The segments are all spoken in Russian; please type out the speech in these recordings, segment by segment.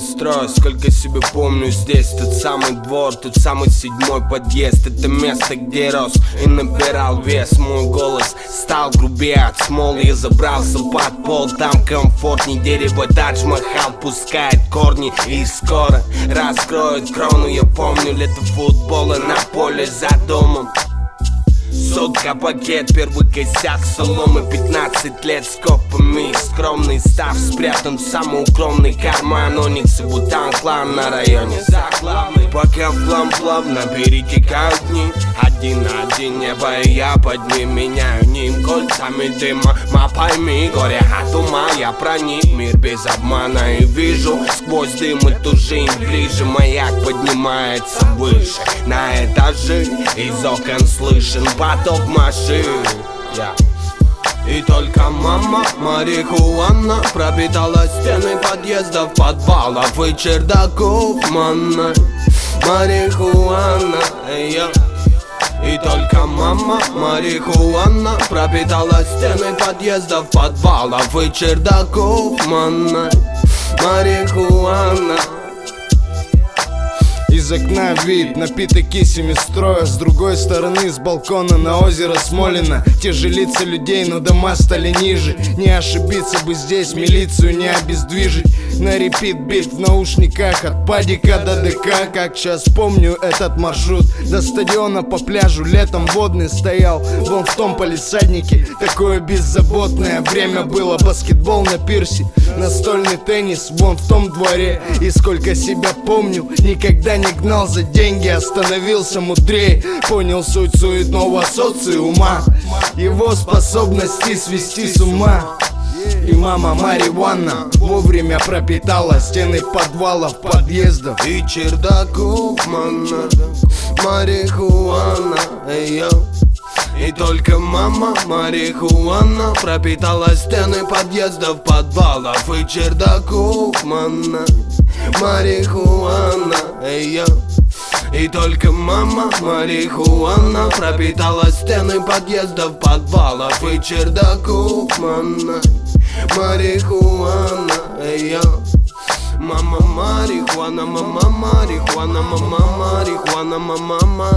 строю Сколько себе помню здесь Тот самый двор, тот самый седьмой подъезд. Это место, где рос и набирал вес. Мой голос стал грубее от смолы. Я забрался под пол, там комфортней. Дерево Тадж-Махал пускает корни И скоро раскроет крону. Я помню лето футбола на поле за домом Сотка пакет, первый косяк соломы 15 лет с копами Скромный став спрятан в самый укромный карман. Оникс и Бутан клан на районе. Заглавный Пока план плавно перетекают дни Один на один небо и я под ним Меняю ним кольцами дыма. Ма пойми, горе от ума Я проник мир без обмана И вижу сквозь дым эту жизнь ближе. Маяк поднимается выше На этаже из окон слышен поток машин. И только мама марихуана пропитала стены подъездов, подвалов и чердаков. Манной Марихуана, yeah. И только мама марихуана пропитала стены подъездов, подвалов и чердаков манной Марихуана из окна вид, напиток кисями строя. С другой стороны, с балкона на озеро Смолина Те же лица людей, но дома стали ниже. Не ошибиться бы здесь, милицию не обездвижить. На репит бит в наушниках От падика до ДК, как сейчас помню этот маршрут. До стадиона по пляжу летом водный стоял. Вон в том полисаднике, такое беззаботное Время было. Баскетбол на пирсе Настольный теннис вон в том дворе. И сколько себя помню, никогда не гнал за деньги Остановился мудрее, понял суть суетного социума. Его способности свести с ума. И мама Мариванна вовремя пропитала стены подвалов, подъездов. И чердаков, манна, марихуана, йо и только мама марихуана пропитала стены подъездов, подвалов. И чердаков, манна Марихуана, йо. И только мама марихуана пропитала стены подъездов, подвалов и чердаков, манна Марихуана, йо. Мама марихуана, мама марихуана, мама марихуана, мама мама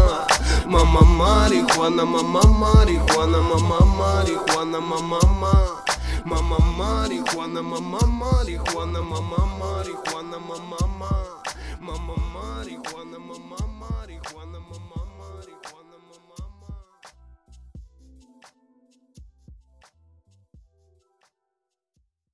Мама марихуана, мама марихуана, мама марихуана, мама мама Mama marihuana, mama marihuana, mama marihuana, mama mama. Mama marihuana, mama marihuana, mama.